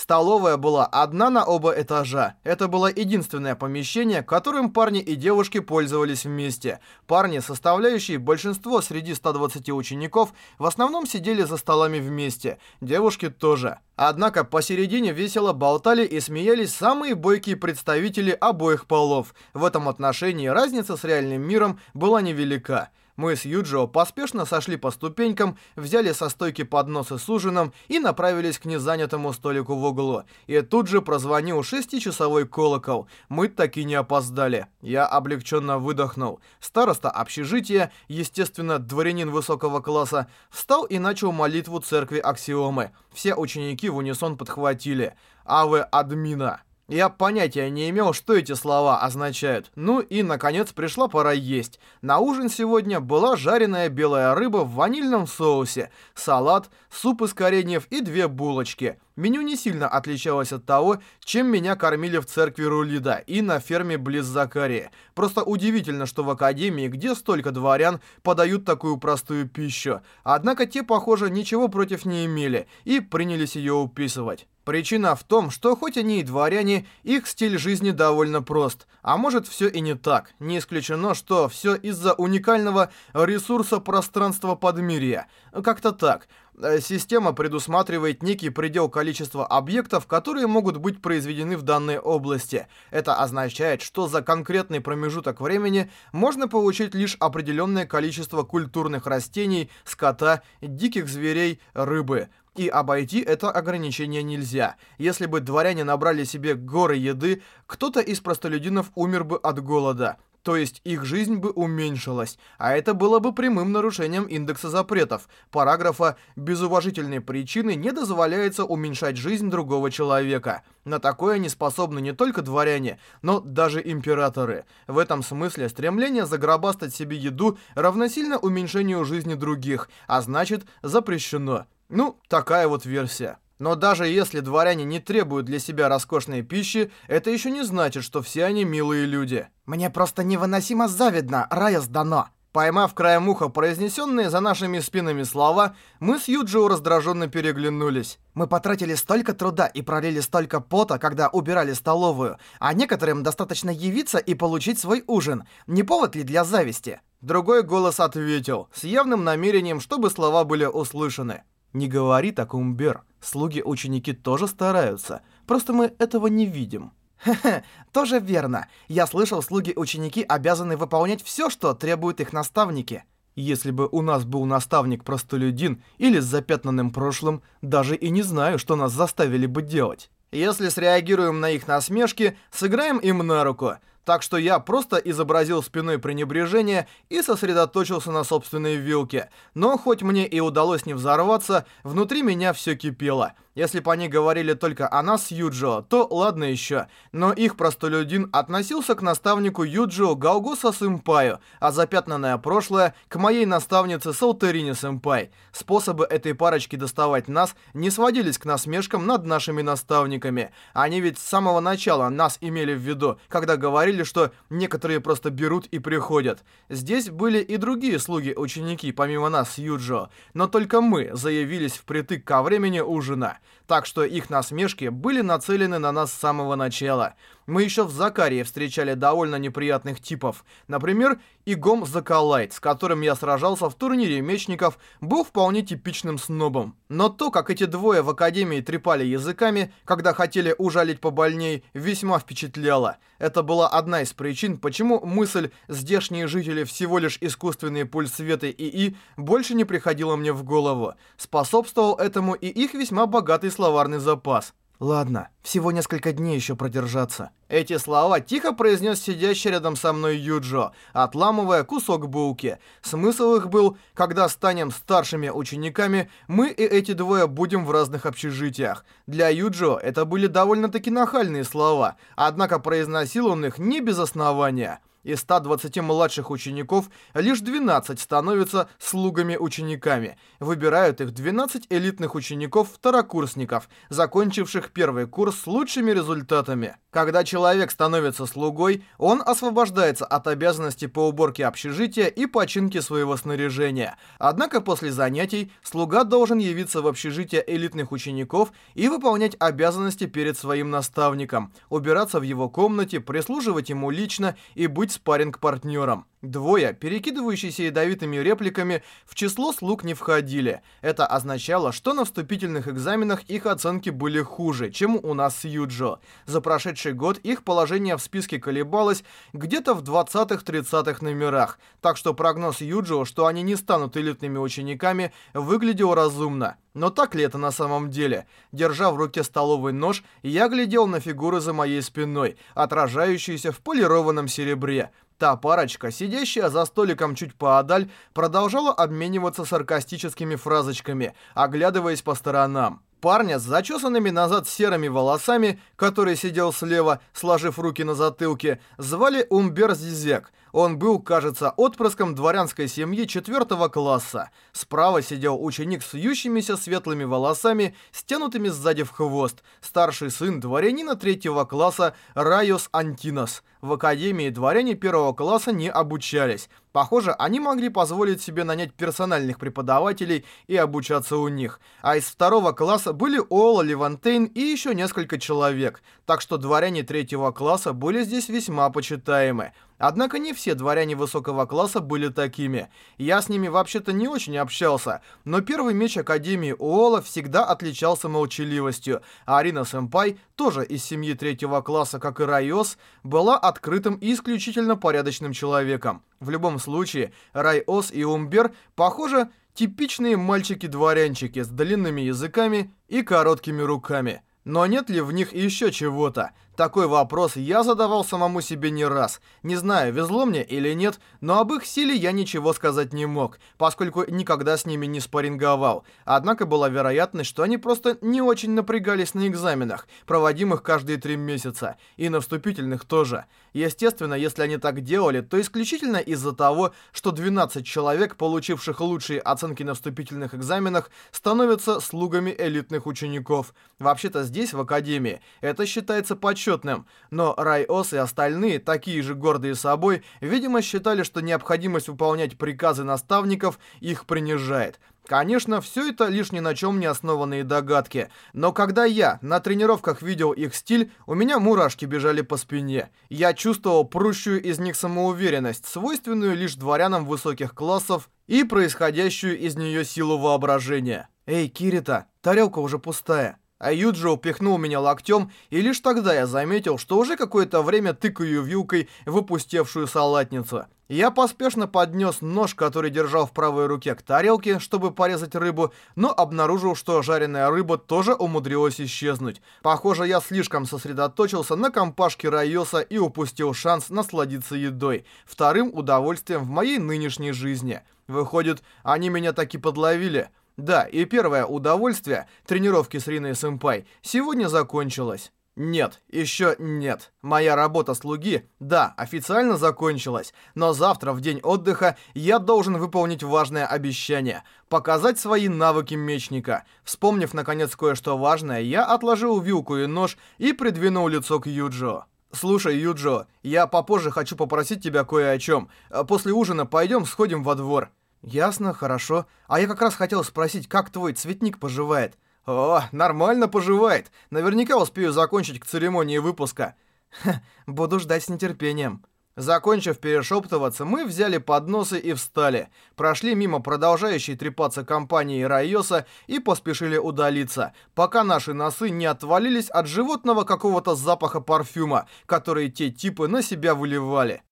Столовая была одна на оба этажа. Это было единственное помещение, которым парни и девушки пользовались вместе. Парни, составляющие большинство среди 120 учеников, в основном сидели за столами вместе. Девушки тоже. Однако посередине весело болтали и смеялись самые бойкие представители обоих полов. В этом отношении разница с реальным миром была невелика. Мы с Юджио поспешно сошли по ступенькам, взяли со стойки подносы с ужином и направились к незанятому столику в углу. И тут же прозвонил шестичасовой колокол. Мы так и не опоздали. Я облегченно выдохнул. Староста общежития, естественно, дворянин высокого класса, встал и начал молитву церкви Аксиомы. Все ученики в унисон подхватили. «Аве админа!» Я понятия не имел, что эти слова означают. Ну и, наконец, пришла пора есть. На ужин сегодня была жареная белая рыба в ванильном соусе, салат, суп из кореньев и две булочки. Меню не сильно отличалось от того, чем меня кормили в церкви Рулида и на ферме близ Закарии. Просто удивительно, что в академии, где столько дворян, подают такую простую пищу. Однако те, похоже, ничего против не имели и принялись ее уписывать. Причина в том, что хоть они и дворяне, их стиль жизни довольно прост. А может все и не так. Не исключено, что все из-за уникального ресурса пространства подмирья. Как-то так. Э, система предусматривает некий предел количества объектов, которые могут быть произведены в данной области. Это означает, что за конкретный промежуток времени можно получить лишь определенное количество культурных растений, скота, диких зверей, рыбы – и обойти это ограничение нельзя. Если бы дворяне набрали себе горы еды, кто-то из простолюдинов умер бы от голода. То есть их жизнь бы уменьшилась, а это было бы прямым нарушением индекса запретов, параграфа безуважительной причины не дозволяется уменьшать жизнь другого человека». На такое не способны не только дворяне, но даже императоры. В этом смысле стремление заграбастать себе еду равносильно уменьшению жизни других, а значит запрещено. Ну, такая вот версия. Но даже если дворяне не требуют для себя роскошной пищи, это еще не значит, что все они милые люди. «Мне просто невыносимо завидно, рая сдано!» Поймав краем уха произнесенные за нашими спинами слова, мы с Юджио раздраженно переглянулись. «Мы потратили столько труда и пролили столько пота, когда убирали столовую, а некоторым достаточно явиться и получить свой ужин. Не повод ли для зависти?» Другой голос ответил, с явным намерением, чтобы слова были услышаны. Не говори так, Умбер. Слуги-ученики тоже стараются. Просто мы этого не видим. Хе-хе, тоже верно. Я слышал, слуги-ученики обязаны выполнять все, что требуют их наставники. Если бы у нас был наставник-простолюдин или с запятнанным прошлым, даже и не знаю, что нас заставили бы делать. Если среагируем на их насмешки, сыграем им на руку – так что я просто изобразил спиной пренебрежение и сосредоточился на собственной вилке. Но хоть мне и удалось не взорваться, внутри меня все кипело – если бы они говорили только о нас, Юджо, то ладно еще. Но их простолюдин относился к наставнику Юджо Гаугуса-сэмпаю, а запятнанное прошлое — к моей наставнице Саутерине-сэмпай. Способы этой парочки доставать нас не сводились к насмешкам над нашими наставниками. Они ведь с самого начала нас имели в виду, когда говорили, что некоторые просто берут и приходят. Здесь были и другие слуги-ученики, помимо нас, Юджо. Но только мы заявились впритык ко времени ужина так что их насмешки были нацелены на нас с самого начала. Мы еще в Закарии встречали довольно неприятных типов. Например, Игом Закалайт, с которым я сражался в турнире мечников, был вполне типичным снобом. Но то, как эти двое в Академии трепали языками, когда хотели ужалить побольней, весьма впечатляло. Это была одна из причин, почему мысль «здешние жители всего лишь искусственные пульс света ИИ» больше не приходила мне в голову. Способствовал этому и их весьма богатый словарный запас. Ладно, всего несколько дней еще продержаться. Эти слова тихо произнес сидящий рядом со мной Юджо, отламывая кусок булки. Смысл их был, когда станем старшими учениками, мы и эти двое будем в разных общежитиях. Для Юджо это были довольно-таки нахальные слова, однако произносил он их не без основания. Из 120 младших учеников лишь 12 становятся слугами-учениками. Выбирают их 12 элитных учеников-второкурсников, закончивших первый курс с лучшими результатами. Когда человек становится слугой, он освобождается от обязанностей по уборке общежития и починке своего снаряжения. Однако после занятий слуга должен явиться в общежитие элитных учеников и выполнять обязанности перед своим наставником, убираться в его комнате, прислуживать ему лично и быть быть спарринг партнером Двое, перекидывающиеся ядовитыми репликами, в число слуг не входили. Это означало, что на вступительных экзаменах их оценки были хуже, чем у нас с Юджо. За прошедший год их положение в списке колебалось где-то в 20-30 номерах, так что прогноз Юджо, что они не станут элитными учениками, выглядел разумно. Но так ли это на самом деле? Держа в руке столовый нож, я глядел на фигуры за моей спиной, отражающиеся в полированном серебре. Та парочка, сидящая за столиком чуть поодаль, продолжала обмениваться саркастическими фразочками, оглядываясь по сторонам парня с зачесанными назад серыми волосами, который сидел слева, сложив руки на затылке, звали Умбер Зизек. Он был, кажется, отпрыском дворянской семьи четвертого класса. Справа сидел ученик с вьющимися светлыми волосами, стянутыми сзади в хвост, старший сын дворянина третьего класса Райос Антинос. В академии дворяне первого класса не обучались. Похоже, они могли позволить себе нанять персональных преподавателей и обучаться у них. А из второго класса были Уоло Левантейн и еще несколько человек. Так что дворяне третьего класса были здесь весьма почитаемы. Однако не все дворяне высокого класса были такими. Я с ними вообще-то не очень общался, но первый меч Академии Уоло всегда отличался молчаливостью. А Рина-сэмпай, тоже из семьи третьего класса, как и Райос, была открытым и исключительно порядочным человеком. В любом случае, Райос и Умбер, похоже, типичные мальчики-дворянчики с длинными языками и короткими руками. Но нет ли в них еще чего-то? Такой вопрос я задавал самому себе не раз. Не знаю, везло мне или нет, но об их силе я ничего сказать не мог, поскольку никогда с ними не спарринговал. Однако была вероятность, что они просто не очень напрягались на экзаменах, проводимых каждые три месяца, и на вступительных тоже. Естественно, если они так делали, то исключительно из-за того, что 12 человек, получивших лучшие оценки на вступительных экзаменах, становятся слугами элитных учеников. Вообще-то здесь, в Академии, это считается почетным почетным, но Райос и остальные, такие же гордые собой, видимо, считали, что необходимость выполнять приказы наставников их принижает. Конечно, все это лишь ни на чем не основанные догадки, но когда я на тренировках видел их стиль, у меня мурашки бежали по спине. Я чувствовал прущую из них самоуверенность, свойственную лишь дворянам высоких классов и происходящую из нее силу воображения. «Эй, Кирита, тарелка уже пустая». А Юджио пихнул меня локтем, и лишь тогда я заметил, что уже какое-то время тыкаю вилкой в опустевшую салатницу. Я поспешно поднес нож, который держал в правой руке, к тарелке, чтобы порезать рыбу, но обнаружил, что жареная рыба тоже умудрилась исчезнуть. Похоже, я слишком сосредоточился на компашке Райоса и упустил шанс насладиться едой, вторым удовольствием в моей нынешней жизни. Выходит, они меня таки подловили. Да, и первое удовольствие тренировки с Риной Сэмпай сегодня закончилось. Нет, еще нет. Моя работа слуги, да, официально закончилась, но завтра, в день отдыха, я должен выполнить важное обещание — показать свои навыки мечника. Вспомнив, наконец, кое-что важное, я отложил вилку и нож и придвинул лицо к Юджо. «Слушай, Юджо, я попозже хочу попросить тебя кое о чем. После ужина пойдем сходим во двор». «Ясно, хорошо. А я как раз хотел спросить, как твой цветник поживает?» «О, нормально поживает. Наверняка успею закончить к церемонии выпуска». Ха, буду ждать с нетерпением». Закончив перешептываться, мы взяли подносы и встали. Прошли мимо продолжающей трепаться компании Райоса и поспешили удалиться, пока наши носы не отвалились от животного какого-то запаха парфюма, который те типы на себя выливали.